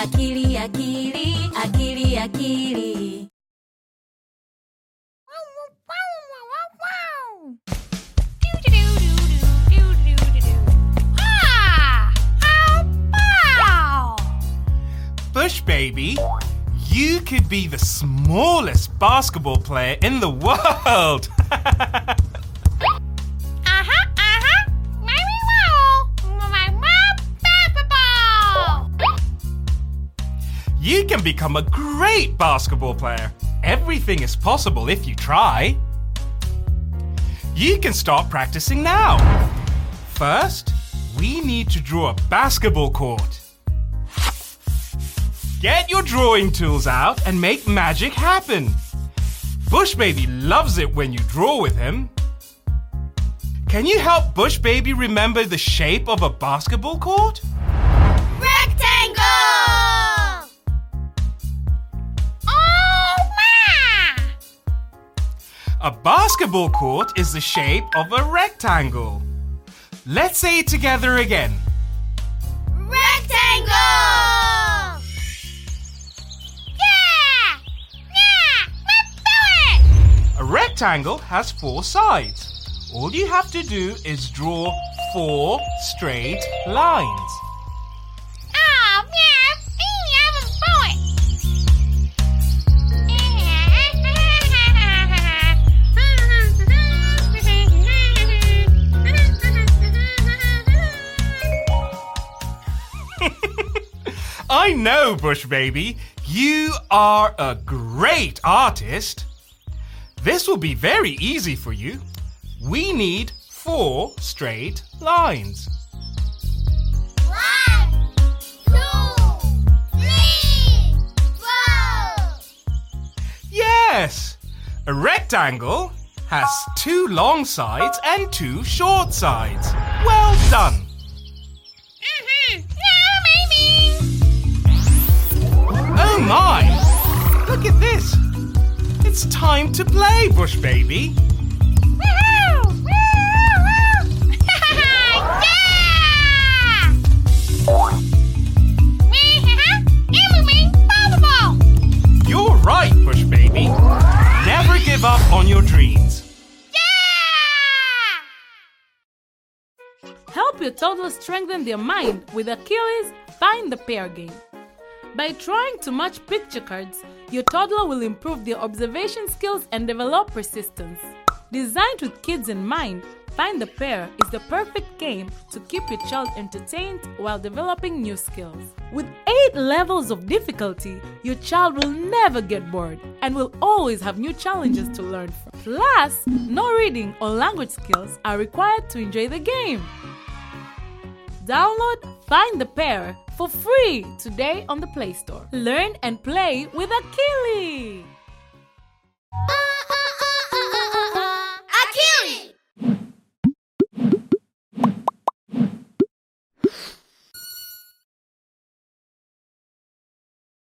akili akili akili akili Bush baby, you could be the smallest basketball player in the world. can become a great basketball player. Everything is possible if you try. You can start practicing now. First, we need to draw a basketball court. Get your drawing tools out and make magic happen. Bush Baby loves it when you draw with him. Can you help Bush Baby remember the shape of a basketball court? A basketball court is the shape of a rectangle. Let's say it together again. rectangle Yeah! Yeah! Let's do it! A rectangle has four sides. All you have to do is draw four straight lines. I know, Bush Baby, you are a great artist. This will be very easy for you. We need four straight lines. One, two, three, four. Yes! A rectangle has two long sides and two short sides. Well done! Look at this! It's time to play, Bush Baby. You're right, Bush Baby. Never give up on your dreams. Help your toddler strengthen their mind with Akili's Find the Pair game. By trying to match picture cards, your toddler will improve their observation skills and develop persistence. Designed with kids in mind, Find the Pair is the perfect game to keep your child entertained while developing new skills. With 8 levels of difficulty, your child will never get bored and will always have new challenges to learn from. Plus, no reading or language skills are required to enjoy the game. Download Find the Pair for free today on the Play Store. Learn and play with Akili!